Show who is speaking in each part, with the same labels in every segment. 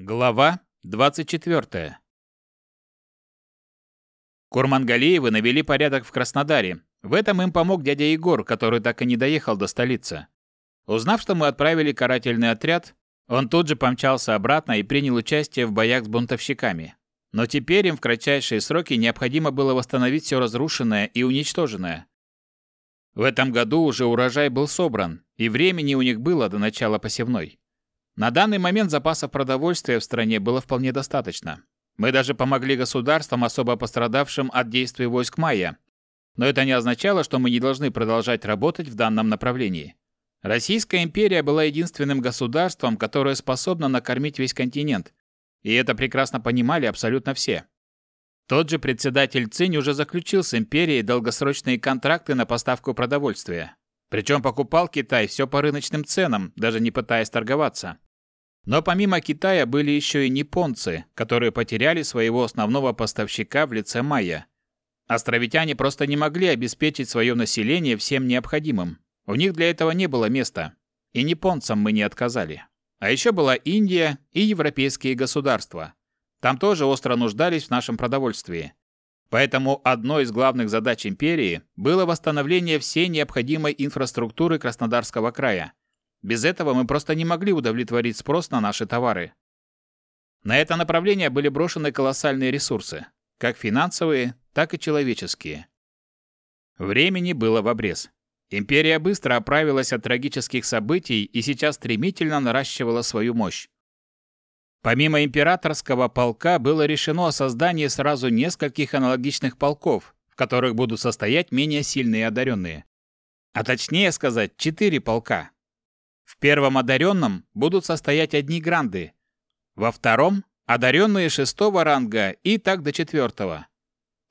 Speaker 1: Глава 24. Курмангалиевы навели порядок в Краснодаре. В этом им помог дядя Егор, который так и не доехал до столицы. Узнав, что мы отправили карательный отряд, он тут же помчался обратно и принял участие в боях с бунтовщиками. Но теперь им в кратчайшие сроки необходимо было восстановить все разрушенное и уничтоженное. В этом году уже урожай был собран, и времени у них было до начала посевной. На данный момент запасов продовольствия в стране было вполне достаточно. Мы даже помогли государствам, особо пострадавшим от действий войск Майя. Но это не означало, что мы не должны продолжать работать в данном направлении. Российская империя была единственным государством, которое способно накормить весь континент. И это прекрасно понимали абсолютно все. Тот же председатель Цинь уже заключил с империей долгосрочные контракты на поставку продовольствия. Причем покупал Китай все по рыночным ценам, даже не пытаясь торговаться. Но помимо Китая были еще и японцы, которые потеряли своего основного поставщика в лице Майя. Островитяне просто не могли обеспечить свое население всем необходимым. У них для этого не было места. И японцам мы не отказали. А еще была Индия и европейские государства. Там тоже остро нуждались в нашем продовольствии. Поэтому одной из главных задач империи было восстановление всей необходимой инфраструктуры Краснодарского края – без этого мы просто не могли удовлетворить спрос на наши товары. На это направление были брошены колоссальные ресурсы, как финансовые, так и человеческие. Времени было в обрез. Империя быстро оправилась от трагических событий и сейчас стремительно наращивала свою мощь. Помимо императорского полка было решено о создании сразу нескольких аналогичных полков, в которых будут состоять менее сильные одаренные. А точнее сказать, четыре полка, в первом одаренном будут состоять одни гранды, во втором – одаренные шестого ранга и так до четвертого.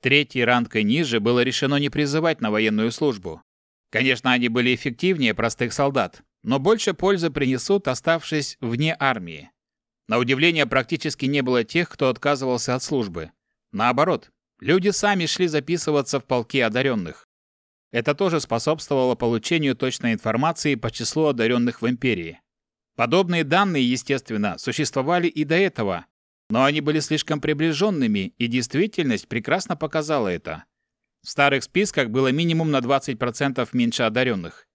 Speaker 1: Третий ранг и ниже было решено не призывать на военную службу. Конечно, они были эффективнее простых солдат, но больше пользы принесут, оставшись вне армии. На удивление, практически не было тех, кто отказывался от службы. Наоборот, люди сами шли записываться в полки одаренных. Это тоже способствовало получению точной информации по числу одаренных в империи. Подобные данные, естественно, существовали и до этого, но они были слишком приближенными, и действительность прекрасно показала это. В старых списках было минимум на 20% меньше одаренных.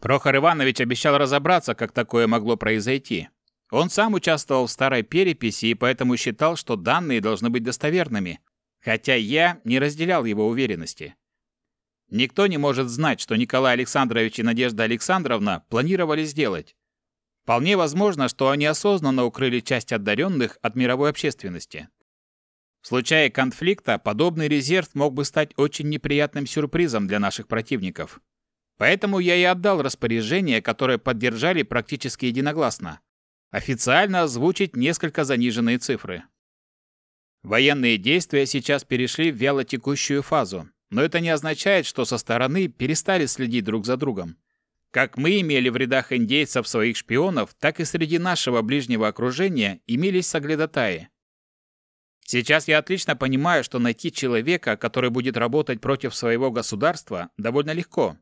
Speaker 1: Прохор Иванович обещал разобраться, как такое могло произойти. Он сам участвовал в старой переписи и поэтому считал, что данные должны быть достоверными, хотя я не разделял его уверенности. Никто не может знать, что Николай Александрович и Надежда Александровна планировали сделать. Вполне возможно, что они осознанно укрыли часть одаренных от мировой общественности. В случае конфликта подобный резерв мог бы стать очень неприятным сюрпризом для наших противников. Поэтому я и отдал распоряжение, которое поддержали практически единогласно. Официально озвучить несколько заниженные цифры. Военные действия сейчас перешли в вялотекущую фазу, но это не означает, что со стороны перестали следить друг за другом. Как мы имели в рядах индейцев своих шпионов, так и среди нашего ближнего окружения имелись соглядатаи. Сейчас я отлично понимаю, что найти человека, который будет работать против своего государства, довольно легко.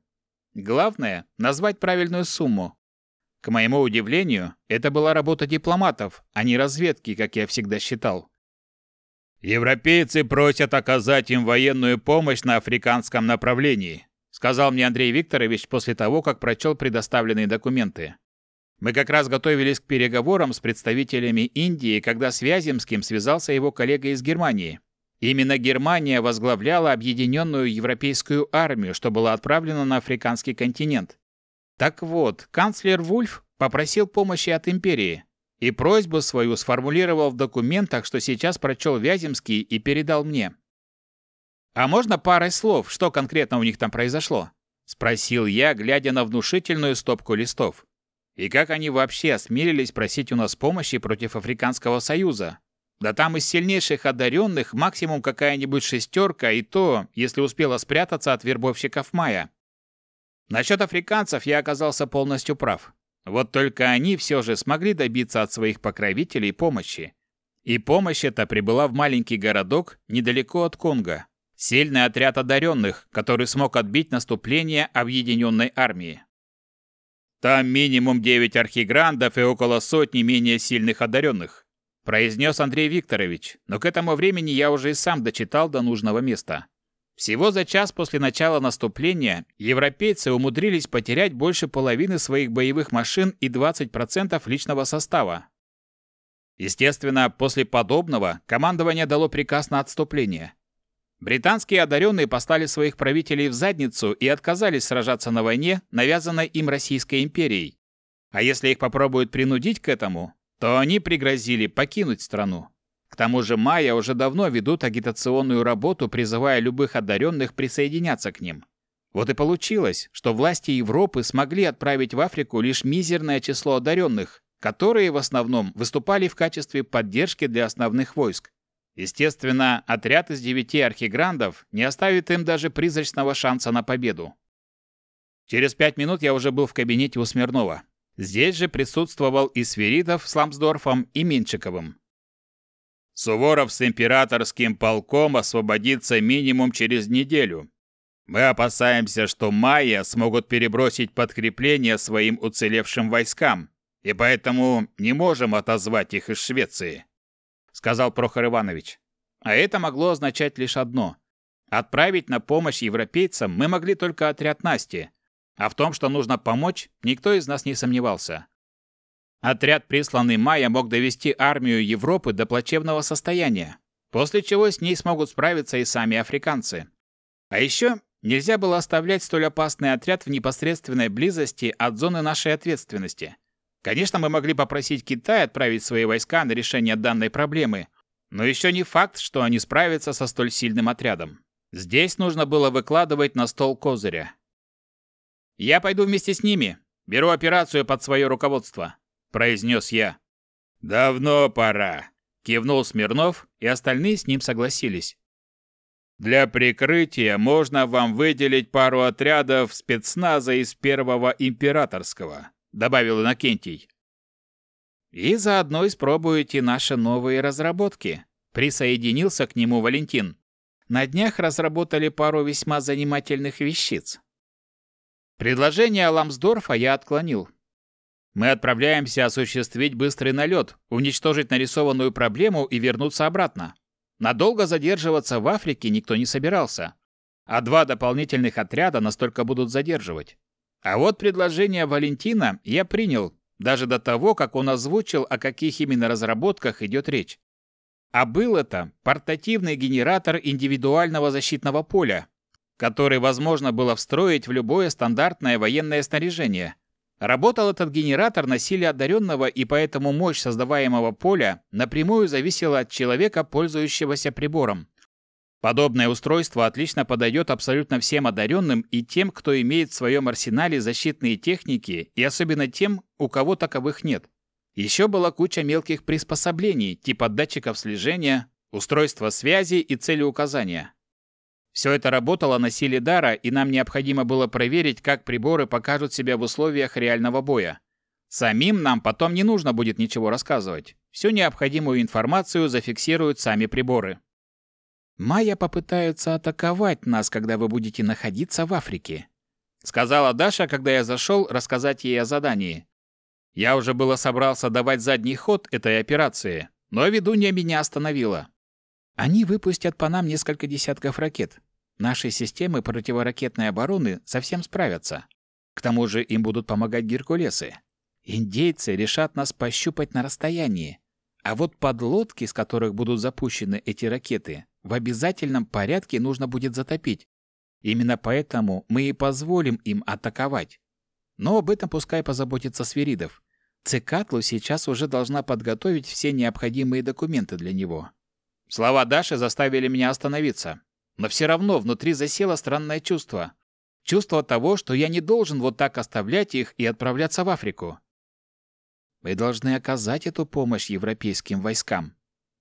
Speaker 1: Главное – назвать правильную сумму. К моему удивлению, это была работа дипломатов, а не разведки, как я всегда считал. «Европейцы просят оказать им военную помощь на африканском направлении», сказал мне Андрей Викторович после того, как прочел предоставленные документы. Мы как раз готовились к переговорам с представителями Индии, когда с Вяземским связался его коллега из Германии. Именно Германия возглавляла объединенную европейскую армию, что была отправлена на африканский континент. Так вот, канцлер Вульф попросил помощи от империи и просьбу свою сформулировал в документах, что сейчас прочел Вяземский и передал мне. «А можно парой слов, что конкретно у них там произошло?» – спросил я, глядя на внушительную стопку листов. «И как они вообще осмелились просить у нас помощи против Африканского Союза? Да там из сильнейших одаренных максимум какая-нибудь шестерка, и то, если успела спрятаться от вербовщиков Майя. Насчет африканцев я оказался полностью прав. Вот только они все же смогли добиться от своих покровителей помощи. И помощь эта прибыла в маленький городок недалеко от Конго. Сильный отряд одаренных, который смог отбить наступление объединенной армии. Там минимум девять архиграндов и около сотни менее сильных одаренных», произнес Андрей Викторович, но к этому времени я уже и сам дочитал до нужного места. Всего за час после начала наступления европейцы умудрились потерять больше половины своих боевых машин и 20% личного состава. Естественно, после подобного командование дало приказ на отступление. Британские одаренные послали своих правителей в задницу и отказались сражаться на войне, навязанной им Российской империей. А если их попробуют принудить к этому, то они пригрозили покинуть страну. К тому же майя уже давно ведут агитационную работу, призывая любых одаренных присоединяться к ним. Вот и получилось, что власти Европы смогли отправить в Африку лишь мизерное число одаренных, которые в основном выступали в качестве поддержки для основных войск. Естественно, отряд из девяти архиграндов не оставит им даже призрачного шанса на победу. Через пять минут я уже был в кабинете у Смирнова. Здесь же присутствовал и Свиридов с Ламсдорфом и Минчиковым. Суворов с императорским полком освободится минимум через неделю. Мы опасаемся, что майя смогут перебросить подкрепление своим уцелевшим войскам, и поэтому не можем отозвать их из Швеции сказал Прохор Иванович. А это могло означать лишь одно. Отправить на помощь европейцам мы могли только отряд Насти, а в том, что нужно помочь, никто из нас не сомневался. Отряд, присланный Майя, мог довести армию Европы до плачевного состояния, после чего с ней смогут справиться и сами африканцы. А еще нельзя было оставлять столь опасный отряд в непосредственной близости от зоны нашей ответственности – Конечно, мы могли попросить Китай отправить свои войска на решение данной проблемы, но еще не факт, что они справятся со столь сильным отрядом. Здесь нужно было выкладывать на стол козыря. «Я пойду вместе с ними. Беру операцию под свое руководство», – произнес я. «Давно пора», – кивнул Смирнов, и остальные с ним согласились. «Для прикрытия можно вам выделить пару отрядов спецназа из Первого Императорского добавил Иннокентий. И заодно испробуете наши новые разработки. Присоединился к нему Валентин. На днях разработали пару весьма занимательных вещиц. Предложение Ламсдорфа я отклонил. Мы отправляемся осуществить быстрый налет, уничтожить нарисованную проблему и вернуться обратно. Надолго задерживаться в Африке никто не собирался. А два дополнительных отряда настолько будут задерживать. А вот предложение Валентина я принял, даже до того, как он озвучил, о каких именно разработках идет речь. А был это портативный генератор индивидуального защитного поля, который возможно было встроить в любое стандартное военное снаряжение. Работал этот генератор на силе одаренного, и поэтому мощь создаваемого поля напрямую зависела от человека, пользующегося прибором. Подобное устройство отлично подойдет абсолютно всем одаренным и тем, кто имеет в своем арсенале защитные техники, и особенно тем, у кого таковых нет. Еще была куча мелких приспособлений, типа датчиков слежения, устройства связи и целеуказания. Все это работало на силе дара, и нам необходимо было проверить, как приборы покажут себя в условиях реального боя. Самим нам потом не нужно будет ничего рассказывать. Всю необходимую информацию зафиксируют сами приборы. Майя попытаются атаковать нас, когда вы будете находиться в Африке», — сказала Даша, когда я зашел рассказать ей о задании. Я уже было собрался давать задний ход этой операции, но ведунья меня остановила. Они выпустят по нам несколько десятков ракет. Наши системы противоракетной обороны совсем справятся. К тому же им будут помогать геркулесы. Индейцы решат нас пощупать на расстоянии. А вот подлодки, с которых будут запущены эти ракеты, в обязательном порядке нужно будет затопить. Именно поэтому мы и позволим им атаковать. Но об этом пускай позаботится Свиридов. Цикатлу сейчас уже должна подготовить все необходимые документы для него. Слова Даши заставили меня остановиться. Но все равно внутри засело странное чувство. Чувство того, что я не должен вот так оставлять их и отправляться в Африку. Вы должны оказать эту помощь европейским войскам.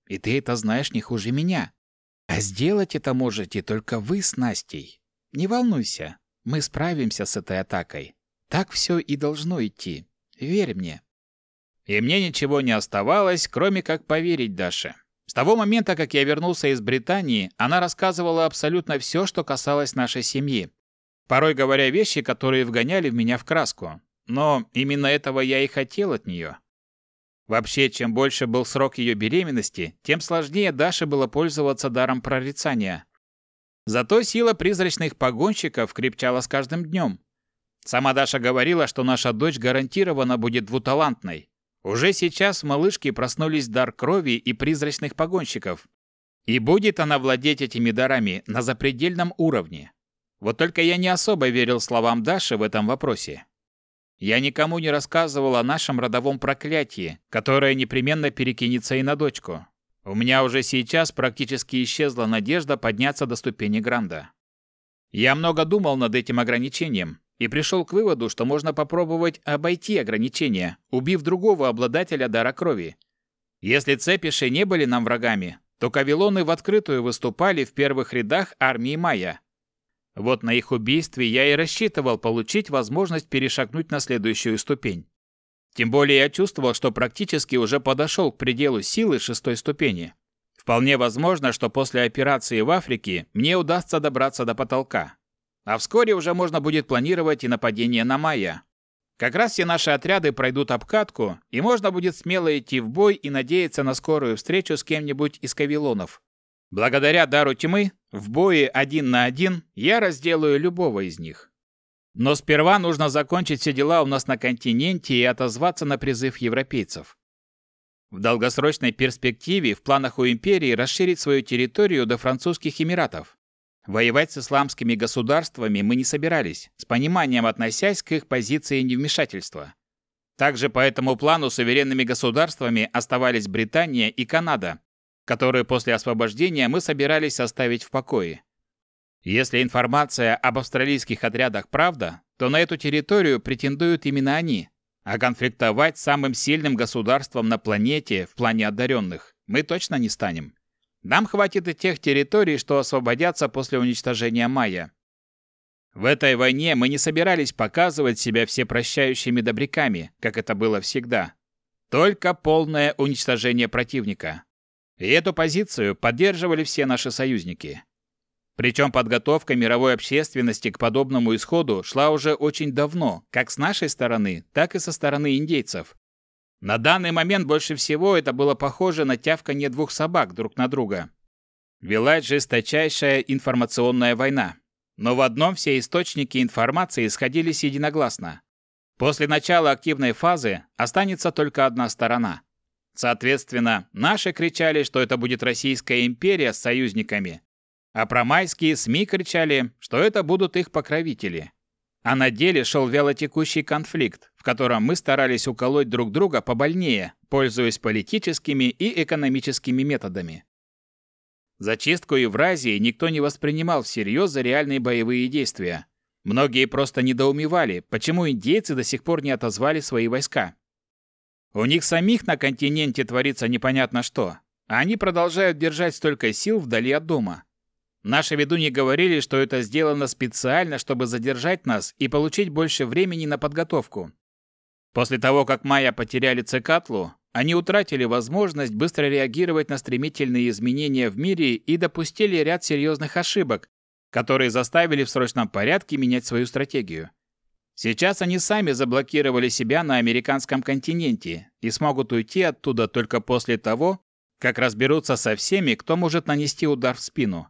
Speaker 1: И ты это знаешь не хуже меня. А сделать это можете только вы с Настей. Не волнуйся, мы справимся с этой атакой. Так все и должно идти. Верь мне. И мне ничего не оставалось, кроме как поверить Даше. С того момента, как я вернулся из Британии, она рассказывала абсолютно все, что касалось нашей семьи. Порой говоря вещи, которые вгоняли в меня в краску. но именно этого я и хотел от нее. Вообще, чем больше был срок ее беременности, тем сложнее Даше было пользоваться даром прорицания. Зато сила призрачных погонщиков крепчала с каждым днем. Сама Даша говорила, что наша дочь гарантированно будет двуталантной. Уже сейчас в малышке проснулись дар крови и призрачных погонщиков. И будет она владеть этими дарами на запредельном уровне. Вот только я не особо верил словам Даши в этом вопросе. Я никому не рассказывал о нашем родовом проклятии, которое непременно перекинется и на дочку. У меня уже сейчас практически исчезла надежда подняться до ступени Гранда. Я много думал над этим ограничением и пришел к выводу, что можно попробовать обойти ограничение, убив другого обладателя дара крови. Если цепиши не были нам врагами, то кавилоны в открытую выступали в первых рядах армии Майя. Вот на их убийстве я и рассчитывал получить возможность перешагнуть на следующую ступень. Тем более я чувствовал, что практически уже подошел к пределу силы шестой ступени. Вполне возможно, что после операции в Африке мне удастся добраться до потолка. А вскоре уже можно будет планировать и нападение на Майя. Как раз все наши отряды пройдут обкатку, и можно будет смело идти в бой и надеяться на скорую встречу с кем-нибудь из кавилонов. Благодаря дару тьмы, в бое один на один я разделаю любого из них. Но сперва нужно закончить все дела у нас на континенте и отозваться на призыв европейцев. В долгосрочной перспективе в планах у империи расширить свою территорию до французских эмиратов. Воевать с исламскими государствами мы не собирались, с пониманием относясь к их позиции невмешательства. Также по этому плану суверенными государствами оставались Британия и Канада, которые после освобождения мы собирались оставить в покое. Если информация об австралийских отрядах правда, то на эту территорию претендуют именно они, а конфликтовать с самым сильным государством на планете в плане одаренных мы точно не станем. Нам хватит и тех территорий, что освободятся после уничтожения Майя. В этой войне мы не собирались показывать себя всепрощающими добряками, как это было всегда. Только полное уничтожение противника. И эту позицию поддерживали все наши союзники. Причем подготовка мировой общественности к подобному исходу шла уже очень давно, как с нашей стороны, так и со стороны индейцев. На данный момент больше всего это было похоже на тявканье двух собак друг на друга. Велась жесточайшая информационная война. Но в одном все источники информации сходились единогласно. После начала активной фазы останется только одна сторона – Соответственно, наши кричали, что это будет Российская империя с союзниками, а промайские СМИ кричали, что это будут их покровители. А на деле шел вялотекущий конфликт, в котором мы старались уколоть друг друга побольнее, пользуясь политическими и экономическими методами. Зачистку Евразии никто не воспринимал всерьез за реальные боевые действия. Многие просто недоумевали, почему индейцы до сих пор не отозвали свои войска. У них самих на континенте творится непонятно что, а они продолжают держать столько сил вдали от дома. Наши ведуньи говорили, что это сделано специально, чтобы задержать нас и получить больше времени на подготовку. После того, как майя потеряли Цикатлу, они утратили возможность быстро реагировать на стремительные изменения в мире и допустили ряд серьезных ошибок, которые заставили в срочном порядке менять свою стратегию. Сейчас они сами заблокировали себя на американском континенте и смогут уйти оттуда только после того, как разберутся со всеми, кто может нанести удар в спину.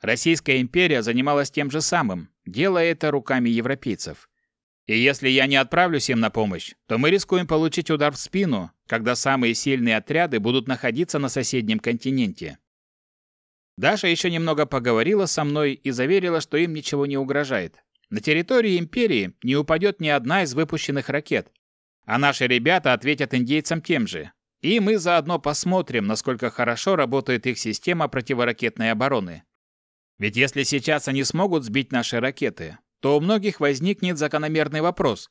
Speaker 1: Российская империя занималась тем же самым, делая это руками европейцев. И если я не отправлюсь им на помощь, то мы рискуем получить удар в спину, когда самые сильные отряды будут находиться на соседнем континенте. Даша еще немного поговорила со мной и заверила, что им ничего не угрожает. На территории Империи не упадет ни одна из выпущенных ракет, а наши ребята ответят индейцам тем же. И мы заодно посмотрим, насколько хорошо работает их система противоракетной обороны. Ведь если сейчас они смогут сбить наши ракеты, то у многих возникнет закономерный вопрос.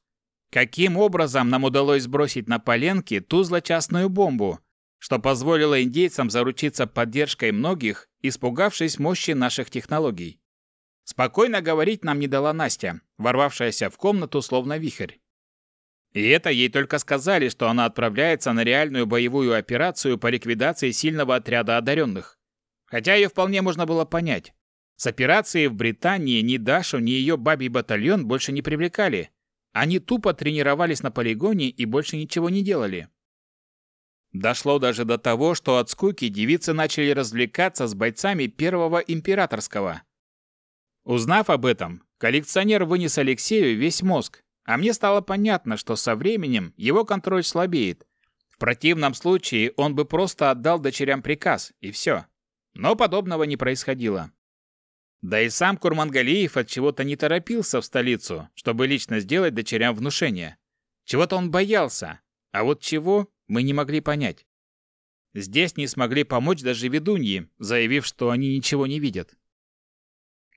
Speaker 1: Каким образом нам удалось сбросить на поленки ту злочастную бомбу, что позволило индейцам заручиться поддержкой многих, испугавшись мощи наших технологий? Спокойно говорить нам не дала Настя, ворвавшаяся в комнату словно вихрь. И это ей только сказали, что она отправляется на реальную боевую операцию по ликвидации сильного отряда одаренных. Хотя ее вполне можно было понять. С операцией в Британии ни Дашу, ни ее бабий батальон больше не привлекали. Они тупо тренировались на полигоне и больше ничего не делали. Дошло даже до того, что от скуки девицы начали развлекаться с бойцами первого императорского. Узнав об этом, коллекционер вынес Алексею весь мозг, а мне стало понятно, что со временем его контроль слабеет. В противном случае он бы просто отдал дочерям приказ, и все. Но подобного не происходило. Да и сам Курмангалиев от чего-то не торопился в столицу, чтобы лично сделать дочерям внушение. Чего-то он боялся, а вот чего мы не могли понять. Здесь не смогли помочь даже ведуньи, заявив, что они ничего не видят.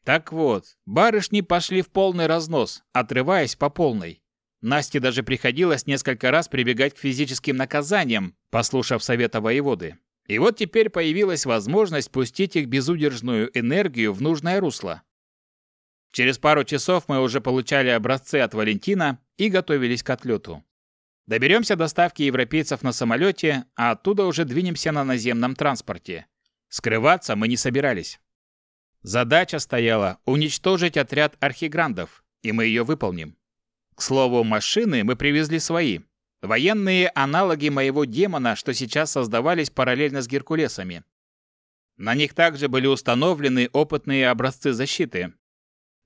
Speaker 1: Так вот, барышни пошли в полный разнос, отрываясь по полной. Насте даже приходилось несколько раз прибегать к физическим наказаниям, послушав совета воеводы. И вот теперь появилась возможность пустить их безудержную энергию в нужное русло. Через пару часов мы уже получали образцы от Валентина и готовились к отлету. Доберемся до ставки европейцев на самолете, а оттуда уже двинемся на наземном транспорте. Скрываться мы не собирались. Задача стояла уничтожить отряд архиграндов, и мы ее выполним. К слову, машины мы привезли свои. Военные аналоги моего демона, что сейчас создавались параллельно с Геркулесами. На них также были установлены опытные образцы защиты.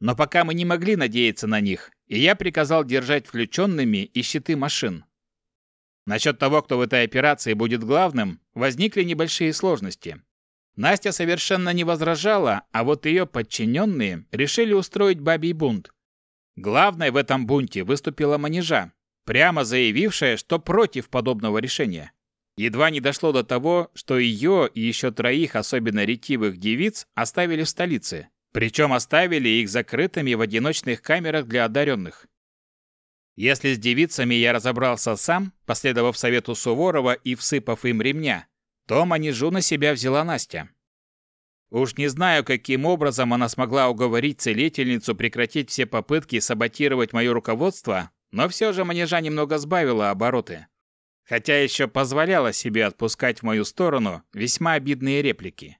Speaker 1: Но пока мы не могли надеяться на них, и я приказал держать включенными и щиты машин. Насчет того, кто в этой операции будет главным, возникли небольшие сложности. Настя совершенно не возражала, а вот ее подчиненные решили устроить бабий бунт. Главной в этом бунте выступила манежа, прямо заявившая, что против подобного решения. Едва не дошло до того, что ее и еще троих особенно ретивых девиц оставили в столице. Причем оставили их закрытыми в одиночных камерах для одаренных. Если с девицами я разобрался сам, последовав совету Суворова и всыпав им ремня, то манежу на себя взяла Настя. Уж не знаю, каким образом она смогла уговорить целительницу прекратить все попытки саботировать мое руководство, но все же манежа немного сбавила обороты. Хотя еще позволяла себе отпускать в мою сторону весьма обидные реплики.